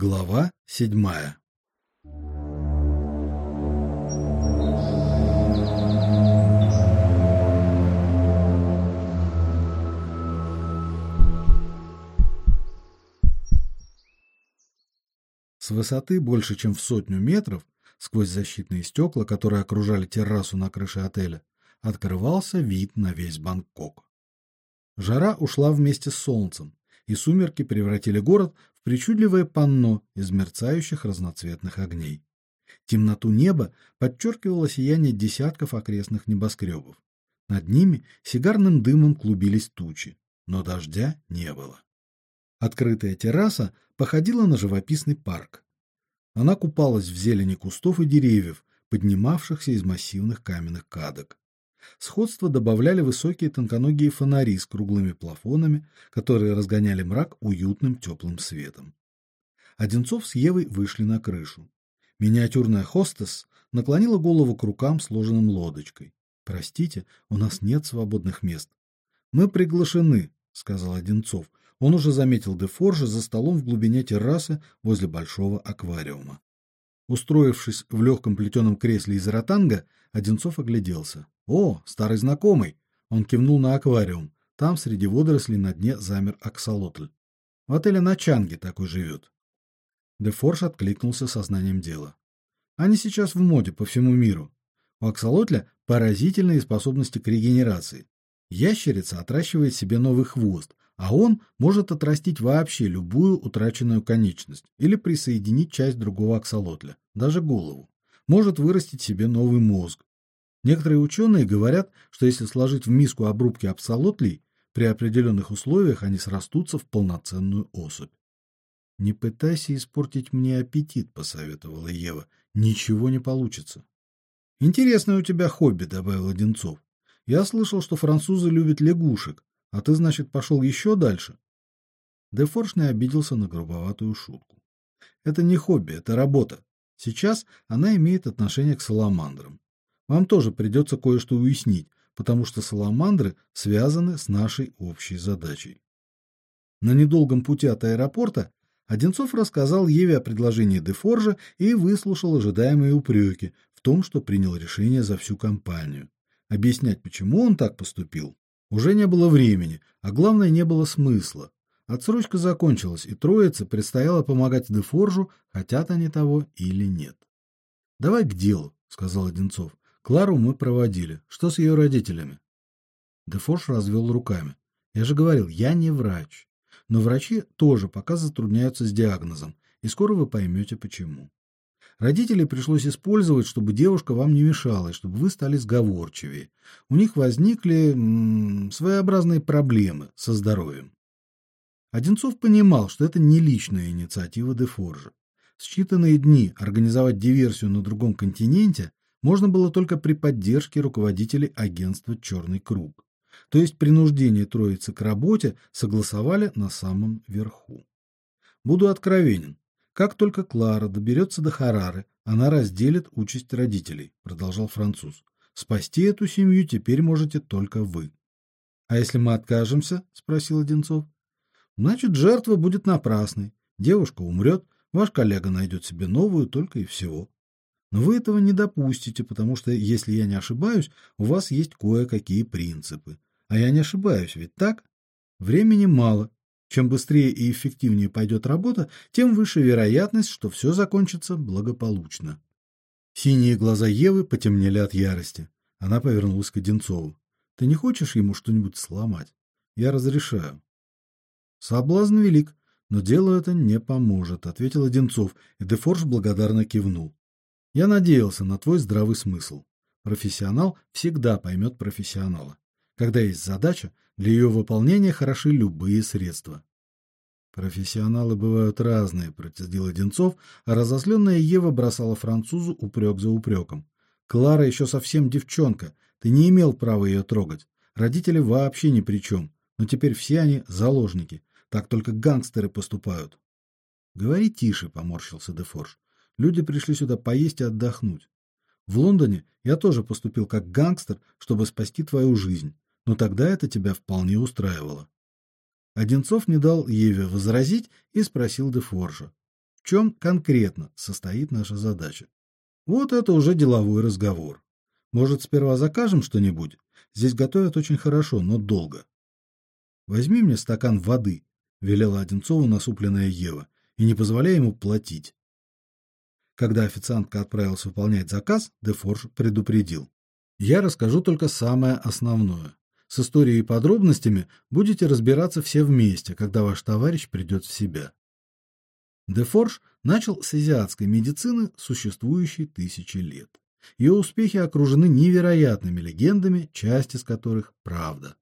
Глава седьмая С высоты больше, чем в сотню метров, сквозь защитные стекла, которые окружали террасу на крыше отеля, открывался вид на весь Бангкок. Жара ушла вместе с солнцем, и сумерки превратили город причудливое панно из мерцающих разноцветных огней. Темноту неба подчеркивало сияние десятков окрестных небоскребов. Над ними сигарным дымом клубились тучи, но дождя не было. Открытая терраса походила на живописный парк. Она купалась в зелени кустов и деревьев, поднимавшихся из массивных каменных кадок. Сходство добавляли высокие тонконогие фонари с круглыми плафонами, которые разгоняли мрак уютным теплым светом. Одинцов с Евой вышли на крышу. Миниатюрная хостес наклонила голову к рукам, сложенным лодочкой. Простите, у нас нет свободных мест. Мы приглашены, сказал Одинцов. Он уже заметил Дефоржа за столом в глубине террасы возле большого аквариума. Устроившись в легком плетеном кресле из ротанга, Одинцов огляделся. О, старый знакомый. Он кивнул на аквариум. Там среди водорослей на дне замер аксолотль. В отеле на Чанге такой живет. Дефорж откликнулся сознанием дела. Они сейчас в моде по всему миру. У аксолотля поразительные способности к регенерации. Ящерица отращивает себе новый хвост, а он может отрастить вообще любую утраченную конечность или присоединить часть другого аксолотля, даже голову. Может вырастить себе новый мозг, Некоторые ученые говорят, что если сложить в миску обрубки абсолотлей, при определенных условиях они срастутся в полноценную особь. Не пытайся испортить мне аппетит, посоветовала Ева. Ничего не получится. Интересное у тебя хобби, добавил Одинцов. Я слышал, что французы любят лягушек, а ты, значит, пошел еще дальше. Дефорж не обиделся на грубоватую шутку. Это не хобби, это работа. Сейчас она имеет отношение к саламандрам. Вам тоже придется кое-что уяснить, потому что саламандры связаны с нашей общей задачей. На недолгом пути от аэропорта Одинцов рассказал Еве о предложении Дефоржа и выслушал ожидаемые упреки в том, что принял решение за всю компанию. Объяснять, почему он так поступил, уже не было времени, а главное, не было смысла. Отсрочка закончилась, и троице предстояло помогать Дефоржу, хотят они того или нет. Давай к делу, сказал Одинцов. Клару мы проводили. Что с ее родителями? Дефош развел руками. Я же говорил, я не врач. Но врачи тоже пока затрудняются с диагнозом, и скоро вы поймете почему. Родителей пришлось использовать, чтобы девушка вам не мешала, чтобы вы стали сговорчивее. У них возникли своеобразные проблемы со здоровьем. Одинцов понимал, что это не личная инициатива Дефоржа. В считанные дни организовать диверсию на другом континенте можно было только при поддержке руководителей агентства Черный круг. То есть принуждение троицы к работе согласовали на самом верху. Буду откровенен. Как только Клара доберется до Харары, она разделит участь родителей, продолжал француз. Спасти эту семью теперь можете только вы. А если мы откажемся? спросил Одинцов. Значит, жертва будет напрасной. Девушка умрет, ваш коллега найдет себе новую только и всего. Но вы этого не допустите, потому что, если я не ошибаюсь, у вас есть кое-какие принципы. А я не ошибаюсь, ведь так? Времени мало. Чем быстрее и эффективнее пойдет работа, тем выше вероятность, что все закончится благополучно. Синие глаза Евы потемнели от ярости. Она повернулась к Одинцову. Ты не хочешь ему что-нибудь сломать? Я разрешаю. Соблазн велик, но делу это не поможет, ответил Одинцов, и Дефорж благодарно кивнул. Я надеялся на твой здравый смысл. Профессионал всегда поймет профессионала. Когда есть задача, для ее выполнения хороши любые средства. Профессионалы бывают разные, процедил Одинцов, а разозленная Ева бросала французу упрек за упреком. Клара еще совсем девчонка, ты не имел права ее трогать. Родители вообще ни при чем, но теперь все они заложники. Так только гангстеры поступают. Говори тише, поморщился Дефорж. Люди пришли сюда поесть и отдохнуть. В Лондоне я тоже поступил как гангстер, чтобы спасти твою жизнь, но тогда это тебя вполне устраивало. Одинцов не дал Еве возразить и спросил де Форжа: "В чем конкретно состоит наша задача. Вот это уже деловой разговор. Может, сперва закажем что-нибудь? Здесь готовят очень хорошо, но долго. Возьми мне стакан воды, велела Одинцову насупленная Ева, и не позволяй ему платить. Когда официантка отправилась выполнять заказ, Дефорж предупредил: "Я расскажу только самое основное. С историей и подробностями будете разбираться все вместе, когда ваш товарищ придет в себя". Дефорж начал с азиатской медицины, существующей тысячи лет. Ее успехи окружены невероятными легендами, часть из которых правда.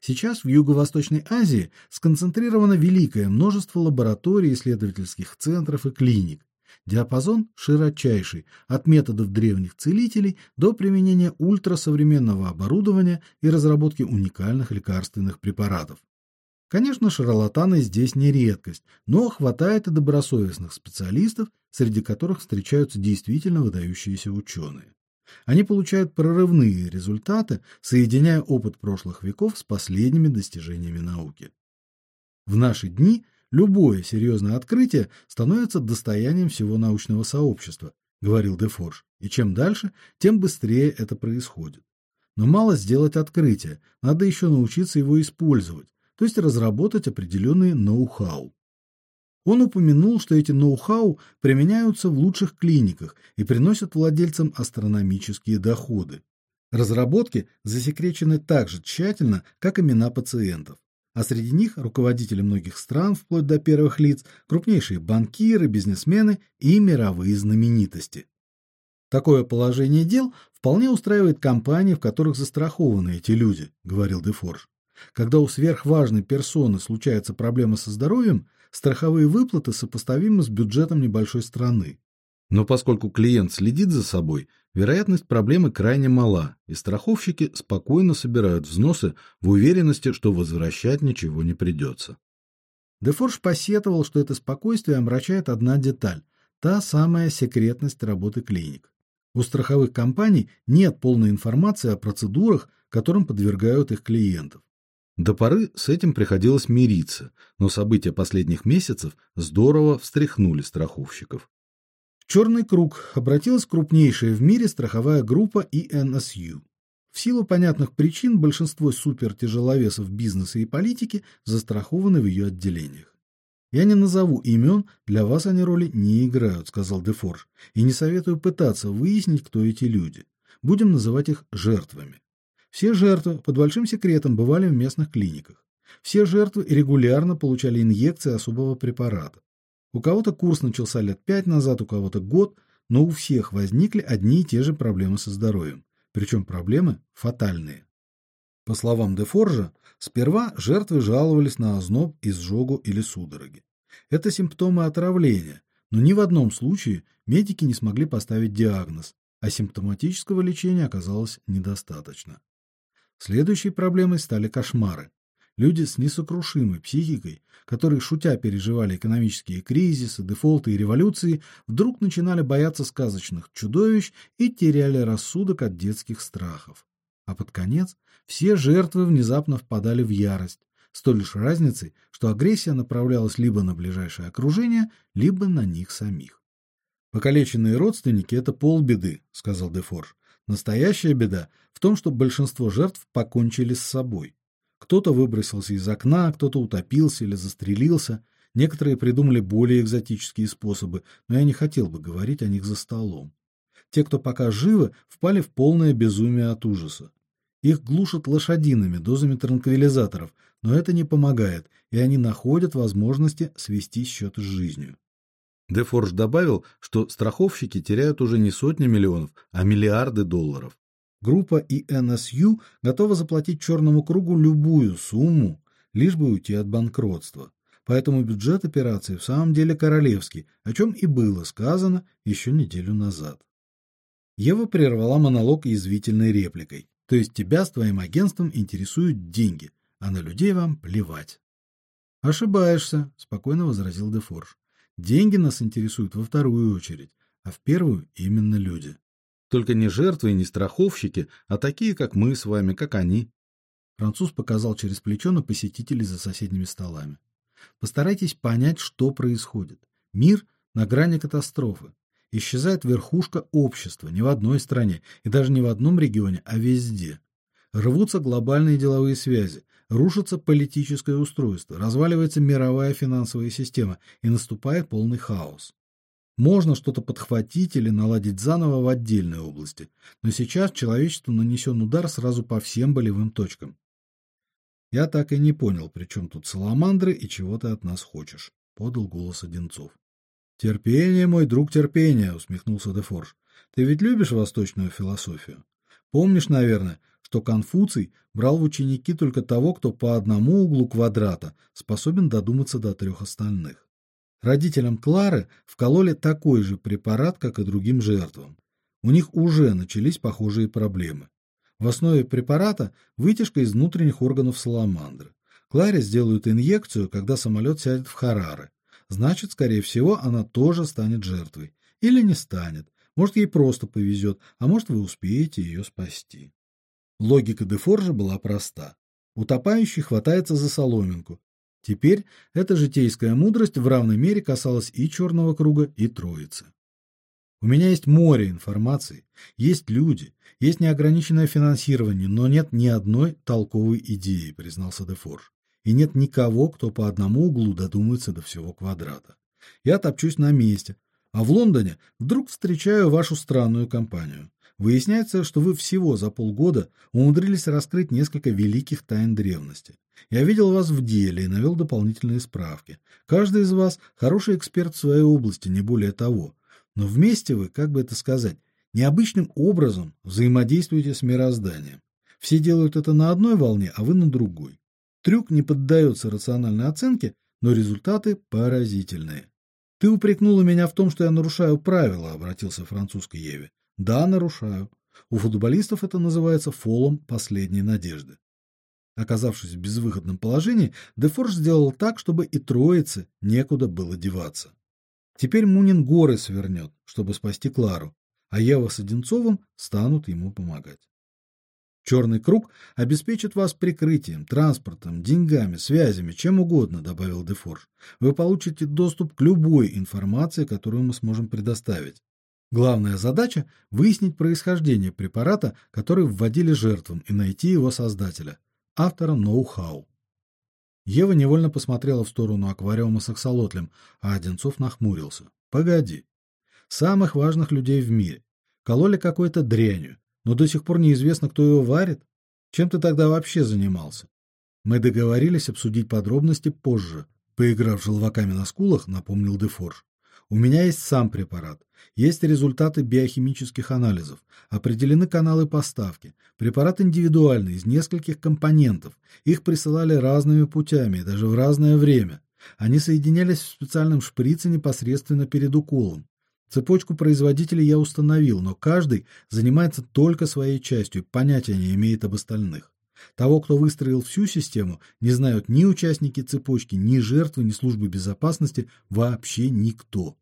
Сейчас в Юго-Восточной Азии сконцентрировано великое множество лабораторий, исследовательских центров и клиник. Диапазон широчайший, от методов древних целителей до применения ультрасовременного оборудования и разработки уникальных лекарственных препаратов. Конечно, шарлатаны здесь не редкость, но хватает и добросовестных специалистов, среди которых встречаются действительно выдающиеся ученые. Они получают прорывные результаты, соединяя опыт прошлых веков с последними достижениями науки. В наши дни любое серьезное открытие становится достоянием всего научного сообщества, говорил Дефорж. И чем дальше, тем быстрее это происходит. Но мало сделать открытие, надо еще научиться его использовать, то есть разработать определенные ноу-хау. Он упомянул, что эти ноу-хау применяются в лучших клиниках и приносят владельцам астрономические доходы. Разработки засекречены так же тщательно, как имена пациентов. А среди них руководители многих стран, вплоть до первых лиц, крупнейшие банкиры, бизнесмены и мировые знаменитости. Такое положение дел вполне устраивает компании, в которых застрахованы эти люди, говорил Дефорж. Когда у сверхважной персоны случается проблема со здоровьем, страховые выплаты сопоставимы с бюджетом небольшой страны. Но поскольку клиент следит за собой, вероятность проблемы крайне мала, и страховщики спокойно собирают взносы в уверенности, что возвращать ничего не придется. Дефорж посетовал, что это спокойствие омрачает одна деталь та самая секретность работы клиник. У страховых компаний нет полной информации о процедурах, которым подвергают их клиентов. До поры с этим приходилось мириться, но события последних месяцев здорово встряхнули страховщиков. Черный круг обратилась крупнейшая в мире страховая группа ENSU. В силу понятных причин большинство супертяжеловесов бизнеса и политики застрахованы в ее отделениях. Я не назову имен, для вас они роли не играют, сказал Дефорж, и не советую пытаться выяснить, кто эти люди. Будем называть их жертвами. Все жертвы под большим секретом бывали в местных клиниках. Все жертвы регулярно получали инъекции особого препарата. У кого-то курс начался лет пять назад, у кого-то год, но у всех возникли одни и те же проблемы со здоровьем, причем проблемы фатальные. По словам Дефоржа, сперва жертвы жаловались на озноб, изжогу или судороги. Это симптомы отравления, но ни в одном случае медики не смогли поставить диагноз, а симптоматического лечения оказалось недостаточно. Следующей проблемой стали кошмары. Люди с несокрушимой психикой, которые шутя переживали экономические кризисы, дефолты и революции, вдруг начинали бояться сказочных чудовищ и теряли рассудок от детских страхов. А под конец все жертвы внезапно впадали в ярость, с лишь разницей, что агрессия направлялась либо на ближайшее окружение, либо на них самих. Покалеченные родственники это полбеды, сказал Дефорж. Настоящая беда в том, что большинство жертв покончили с собой. Кто-то выбросился из окна, кто-то утопился или застрелился, некоторые придумали более экзотические способы, но я не хотел бы говорить о них за столом. Те, кто пока живы, впали в полное безумие от ужаса. Их глушат лошадиными дозами транквилизаторов, но это не помогает, и они находят возможности свести счеты с жизнью. Дефорж добавил, что страховщики теряют уже не сотни миллионов, а миллиарды долларов. Группа ИНСЮ готова заплатить черному кругу любую сумму, лишь бы уйти от банкротства. Поэтому бюджет операции в самом деле королевский, о чем и было сказано еще неделю назад. Ева прервала монолог язвительной репликой: "То есть тебя с твоим агентством интересуют деньги, а на людей вам плевать?" "Ошибаешься", спокойно возразил Дефорж. Деньги нас интересуют во вторую очередь, а в первую именно люди. Только не жертвы и не страховщики, а такие, как мы с вами, как они. Француз показал через плечо на посетителей за соседними столами. Постарайтесь понять, что происходит. Мир на грани катастрофы. Исчезает верхушка общества не в одной стране и даже не в одном регионе, а везде. Рвутся глобальные деловые связи, рушится политическое устройство, разваливается мировая финансовая система и наступает полный хаос. Можно что-то подхватить или наладить заново в отдельной области, но сейчас человечеству нанесен удар сразу по всем болевым точкам. Я так и не понял, при чем тут саламандры и чего ты от нас хочешь, подал голос Одинцов. Терпение, мой друг, терпение, усмехнулся Дефорж. Ты ведь любишь восточную философию? Помнишь, наверное, что Конфуций брал в ученики только того, кто по одному углу квадрата способен додуматься до трех остальных. Родителям Клары вкололи такой же препарат, как и другим жертвам. У них уже начались похожие проблемы. В основе препарата вытяжка из внутренних органов саламандры. Кларе сделают инъекцию, когда самолет сядет в Хараре. Значит, скорее всего, она тоже станет жертвой. Или не станет. Может, ей просто повезет, а может, вы успеете ее спасти. Логика Дефоржа была проста. Утопающий хватается за соломинку. Теперь эта житейская мудрость в равной мере касалась и черного круга, и троицы. У меня есть море информации, есть люди, есть неограниченное финансирование, но нет ни одной толковой идеи, признался Дефорж. И нет никого, кто по одному углу додумается до всего квадрата. Я топчусь на месте, а в Лондоне вдруг встречаю вашу странную компанию. Выясняется, что вы всего за полгода умудрились раскрыть несколько великих тайн древности. Я видел вас в деле и навел дополнительные справки. Каждый из вас хороший эксперт в своей области, не более того. Но вместе вы, как бы это сказать, необычным образом взаимодействуете с мирозданием. Все делают это на одной волне, а вы на другой. Трюк не поддается рациональной оценке, но результаты поразительные. Ты упрекнула меня в том, что я нарушаю правила, обратился француз к Еве. Да, нарушаю. У футболистов это называется фолом последней надежды. Оказавшись в безвыходном положении, Дефорж сделал так, чтобы и троице некуда было деваться. Теперь Мунин горы свернет, чтобы спасти Клару, а Ева с Одинцовым станут ему помогать. Черный круг обеспечит вас прикрытием, транспортом, деньгами, связями, чем угодно, добавил Дефорж. Вы получите доступ к любой информации, которую мы сможем предоставить. Главная задача выяснить происхождение препарата, который вводили жертвам, и найти его создателя, автора ноу-хау. Ева невольно посмотрела в сторону аквариума с аксолотлем, а Одинцов нахмурился. Погоди. Самых важных людей в мире кололи какой-то дрянью, но до сих пор неизвестно, кто его варит. Чем ты тогда вообще занимался? Мы договорились обсудить подробности позже. Поиграв желваками на скулах, напомнил Дефорж. У меня есть сам препарат, есть результаты биохимических анализов, определены каналы поставки. Препарат индивидуальный из нескольких компонентов. Их присылали разными путями, даже в разное время. Они соединялись в специальном шприце непосредственно перед уколом. Цепочку производителей я установил, но каждый занимается только своей частью, понятия не имеет об остальных. Того, кто выстроил всю систему, не знают ни участники цепочки, ни жертвы, ни службы безопасности, вообще никто.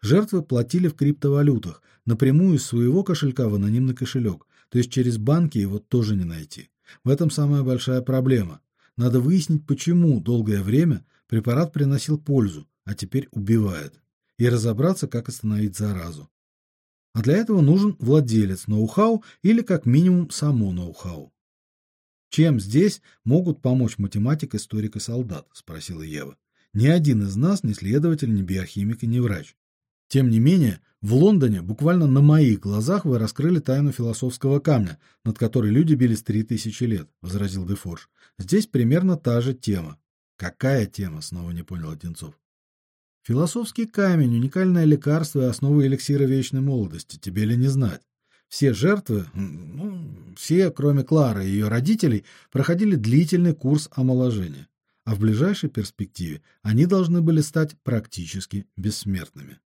Жертвы платили в криптовалютах, напрямую из своего кошелька в анонимный кошелек, то есть через банки его тоже не найти. В этом самая большая проблема. Надо выяснить, почему долгое время препарат приносил пользу, а теперь убивает, и разобраться, как остановить заразу. А для этого нужен владелец ноу-хау или как минимум само ноу-хау. Чем здесь могут помочь математик, историк и солдат, спросила Ева. Ни один из нас не следователь, ни биохимик и не врач. Тем не менее, в Лондоне буквально на моих глазах вы раскрыли тайну философского камня, над которой люди бились три тысячи лет, возразил Дефорж. Здесь примерно та же тема. Какая тема? снова не понял Одинцов. Философский камень уникальное лекарство и основа эликсира вечной молодости, тебе ли не знать? Все жертвы, ну, все, кроме Клары и ее родителей, проходили длительный курс омоложения, а в ближайшей перспективе они должны были стать практически бессмертными.